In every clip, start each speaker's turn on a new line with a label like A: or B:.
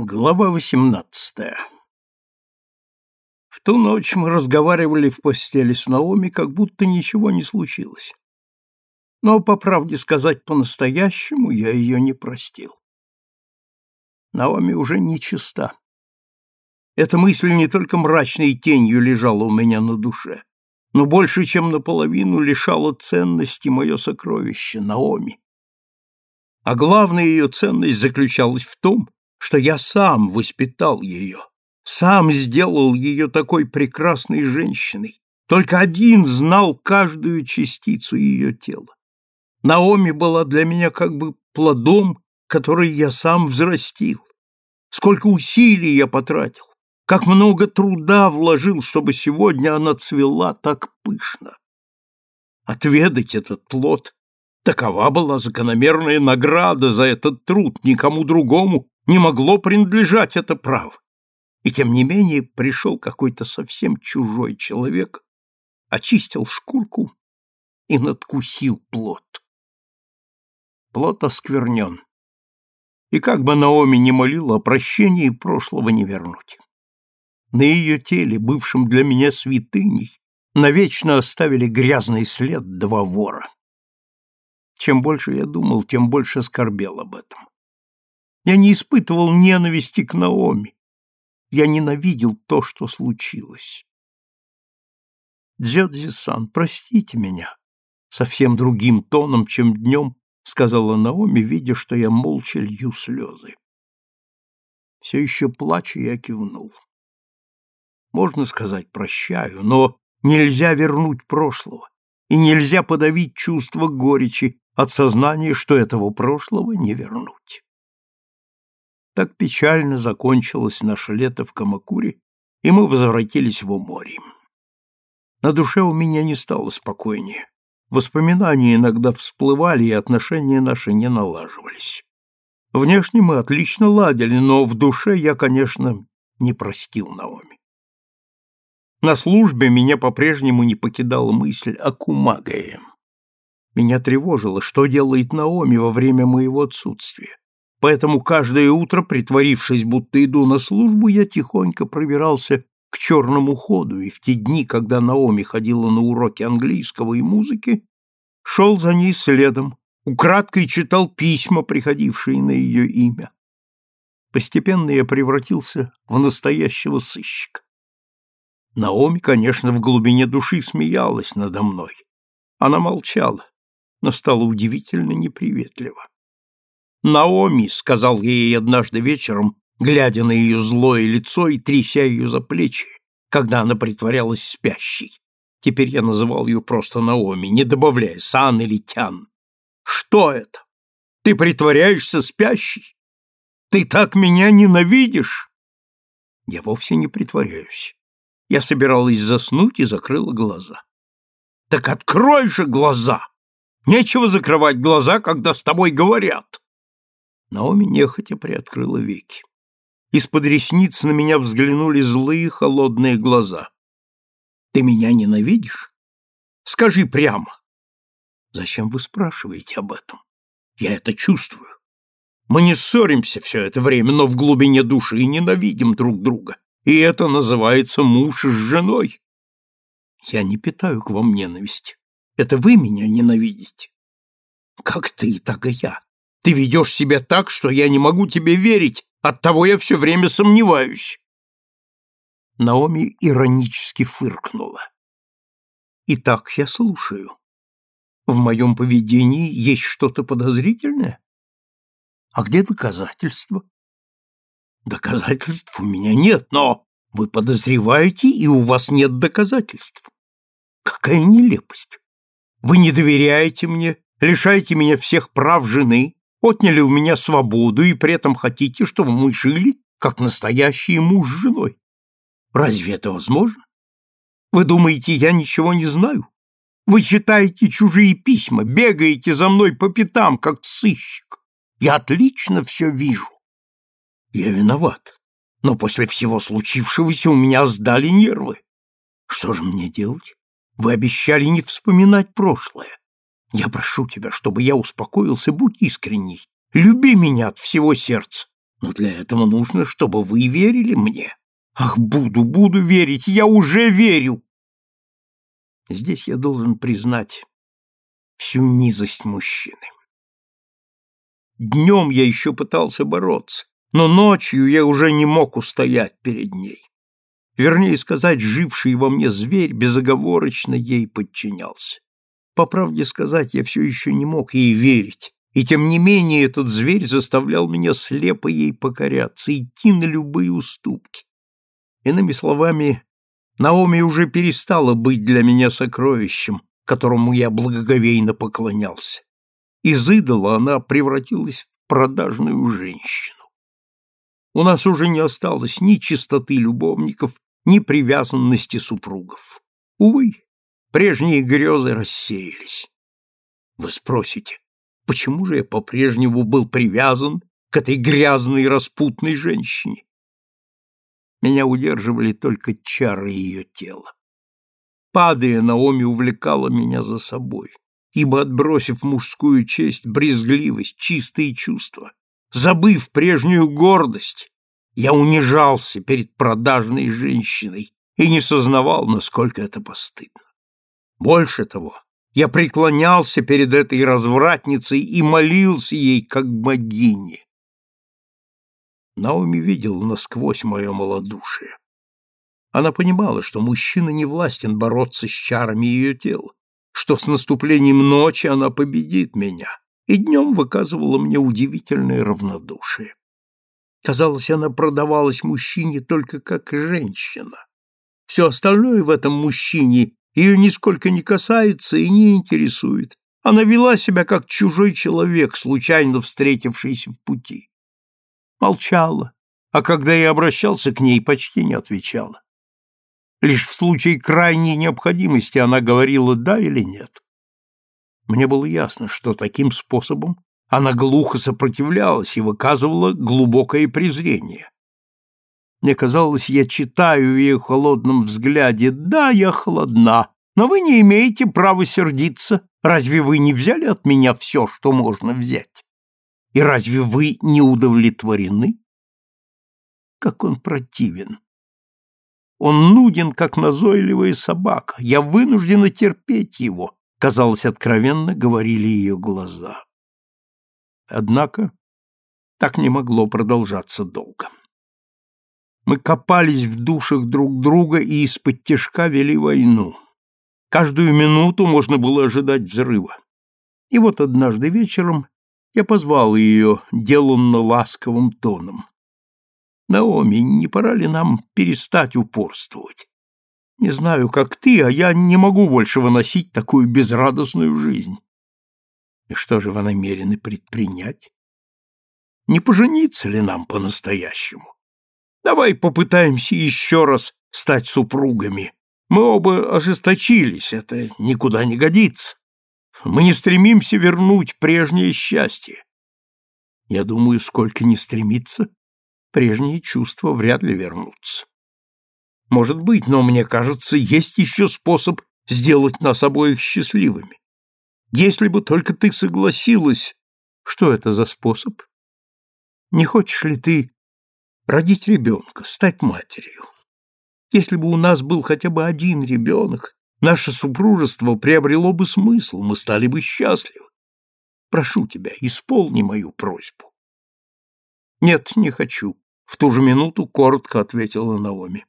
A: Глава восемнадцатая В ту ночь мы разговаривали в постели с Наоми, как будто ничего не случилось. Но, по правде сказать по-настоящему, я ее не простил. Наоми уже не чиста. Эта мысль не только мрачной тенью лежала у меня на душе, но больше, чем наполовину лишала ценности мое сокровище, Наоми. А главная ее ценность заключалась в том, что я сам воспитал ее, сам сделал ее такой прекрасной женщиной. Только один знал каждую частицу ее тела. Наоми была для меня как бы плодом, который я сам взрастил. Сколько усилий я потратил, как много труда вложил, чтобы сегодня она цвела так пышно. Отведать этот плод — такова была закономерная награда за этот труд, никому другому не могло принадлежать это право. И тем не менее пришел какой-то совсем чужой человек, очистил шкурку и надкусил плод. Плод осквернен. И как бы Наоми не молила о прощении, прошлого не вернуть. На ее теле, бывшем для меня святыней, навечно оставили грязный след два вора. Чем больше я думал, тем больше скорбел об этом. Я не испытывал ненависти к Наоми. Я ненавидел то, что случилось. «Дзёдзи-сан, простите меня», — совсем другим тоном, чем днем, сказала Наоми, видя, что я молча лью слезы. Все еще плача я кивнул. Можно сказать «прощаю», но нельзя вернуть прошлого, и нельзя подавить чувство горечи от сознания, что этого прошлого не вернуть. Так печально закончилось наше лето в Камакуре, и мы возвратились в Уморье. На душе у меня не стало спокойнее. Воспоминания иногда всплывали, и отношения наши не налаживались. Внешне мы отлично ладили, но в душе я, конечно, не простил Наоми. На службе меня по-прежнему не покидала мысль о Кумагае. Меня тревожило, что делает Наоми во время моего отсутствия. Поэтому каждое утро, притворившись, будто иду на службу, я тихонько пробирался к черному ходу, и в те дни, когда Наоми ходила на уроки английского и музыки, шел за ней следом, украдкой читал письма, приходившие на ее имя. Постепенно я превратился в настоящего сыщика. Наоми, конечно, в глубине души смеялась надо мной. Она молчала, но стала удивительно неприветлива. «Наоми», — сказал ей однажды вечером, глядя на ее злое лицо и тряся ее за плечи, когда она притворялась спящей. Теперь я называл ее просто Наоми, не добавляя Сан или Тян. «Что это? Ты притворяешься спящей? Ты так меня ненавидишь?» Я вовсе не притворяюсь. Я собиралась заснуть и закрыла глаза. «Так открой же глаза! Нечего закрывать глаза, когда с тобой говорят!» Наоми нехотя приоткрыла веки. Из-под ресниц на меня взглянули злые холодные глаза. «Ты меня ненавидишь? Скажи прямо!» «Зачем вы спрашиваете об этом? Я это чувствую. Мы не ссоримся все это время, но в глубине души ненавидим друг друга, и это называется муж с женой. Я не питаю к вам ненависти. Это вы меня ненавидите. Как ты, так и я. Ты ведешь себя так, что я не могу тебе верить, оттого я все время сомневаюсь. Наоми иронически фыркнула. Итак, я слушаю. В моем поведении есть что-то подозрительное? А где доказательства? Доказательств у меня нет, но вы подозреваете, и у вас нет доказательств. Какая нелепость! Вы не доверяете мне, лишаете меня всех прав жены, отняли у меня свободу и при этом хотите, чтобы мы жили, как настоящие муж с женой. Разве это возможно? Вы думаете, я ничего не знаю? Вы читаете чужие письма, бегаете за мной по пятам, как сыщик. Я отлично все вижу. Я виноват, но после всего случившегося у меня сдали нервы. Что же мне делать? Вы обещали не вспоминать прошлое. Я прошу тебя, чтобы я успокоился, будь искренней. Люби меня от всего сердца. Но для этого нужно, чтобы вы верили мне. Ах, буду, буду верить, я уже верю. Здесь я должен признать всю низость мужчины. Днем я еще пытался бороться, но ночью я уже не мог устоять перед ней. Вернее сказать, живший во мне зверь безоговорочно ей подчинялся. По правде сказать, я все еще не мог ей верить, и тем не менее этот зверь заставлял меня слепо ей покоряться, идти на любые уступки. Иными словами, Наоми уже перестала быть для меня сокровищем, которому я благоговейно поклонялся. Из идола она превратилась в продажную женщину. У нас уже не осталось ни чистоты любовников, ни привязанности супругов. Увы, прежние грезы рассеялись. Вы спросите, Почему же я по-прежнему был привязан к этой грязной распутной женщине? Меня удерживали только чары ее тела. Падая, Наоми увлекала меня за собой, ибо, отбросив мужскую честь, брезгливость, чистые чувства, забыв прежнюю гордость, я унижался перед продажной женщиной и не сознавал, насколько это постыдно. Больше того, я преклонялся перед этой развратницей и молился ей, как богине. Наоми видела насквозь мое малодушие. Она понимала, что мужчина не властен бороться с чарами ее тела, что с наступлением ночи она победит меня, и днем выказывала мне удивительное равнодушие. Казалось, она продавалась мужчине только как женщина. Все остальное в этом мужчине ее нисколько не касается и не интересует. Она вела себя как чужой человек, случайно встретившийся в пути. Молчала, а когда я обращался к ней, почти не отвечала. Лишь в случае крайней необходимости она говорила «да» или «нет». Мне было ясно, что таким способом она глухо сопротивлялась и выказывала глубокое презрение. Мне казалось, я читаю в ее холодном взгляде. Да, я холодна, но вы не имеете права сердиться. Разве вы не взяли от меня все, что можно взять? И разве вы не удовлетворены? Как он противен. Он нуден, как назойливая собака. Я вынуждена терпеть его, казалось, откровенно говорили ее глаза. Однако так не могло продолжаться долго. Мы копались в душах друг друга и из-под тяжка вели войну. Каждую минуту можно было ожидать взрыва. И вот однажды вечером я позвал ее деланно ласковым тоном. «Наоми, не пора ли нам перестать упорствовать? Не знаю, как ты, а я не могу больше выносить такую безрадостную жизнь». И что же вы намерены предпринять? Не пожениться ли нам по-настоящему? Давай попытаемся еще раз стать супругами. Мы оба ожесточились, это никуда не годится. Мы не стремимся вернуть прежнее счастье. Я думаю, сколько не стремиться, прежние чувства вряд ли вернутся. Может быть, но мне кажется, есть еще способ сделать нас обоих счастливыми. Если бы только ты согласилась, что это за способ? Не хочешь ли ты родить ребенка, стать матерью. Если бы у нас был хотя бы один ребенок, наше супружество приобрело бы смысл, мы стали бы счастливы. Прошу тебя, исполни мою просьбу. Нет, не хочу, в ту же минуту коротко ответила Наоми.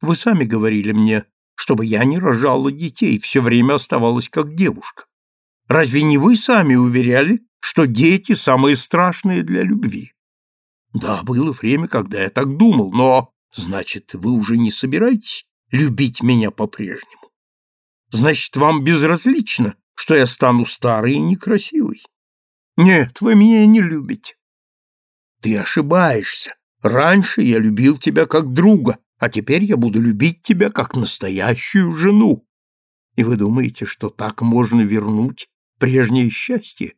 A: Вы сами говорили мне, чтобы я не рожала детей, все время оставалась как девушка. Разве не вы сами уверяли, что дети самые страшные для любви? Да, было время, когда я так думал, но, значит, вы уже не собираетесь любить меня по-прежнему? Значит, вам безразлично, что я стану старой и некрасивой? Нет, вы меня не любите. Ты ошибаешься. Раньше я любил тебя как друга, а теперь я буду любить тебя как настоящую жену. И вы думаете, что так можно вернуть прежнее счастье?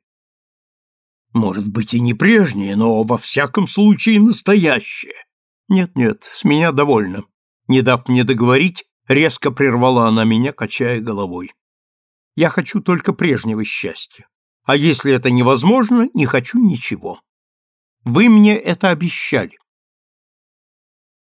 A: Может быть, и не прежнее, но во всяком случае настоящее. Нет-нет, с меня довольно. Не дав мне договорить, резко прервала она меня, качая головой. Я хочу только прежнего счастья. А если это невозможно, не хочу ничего. Вы мне это обещали.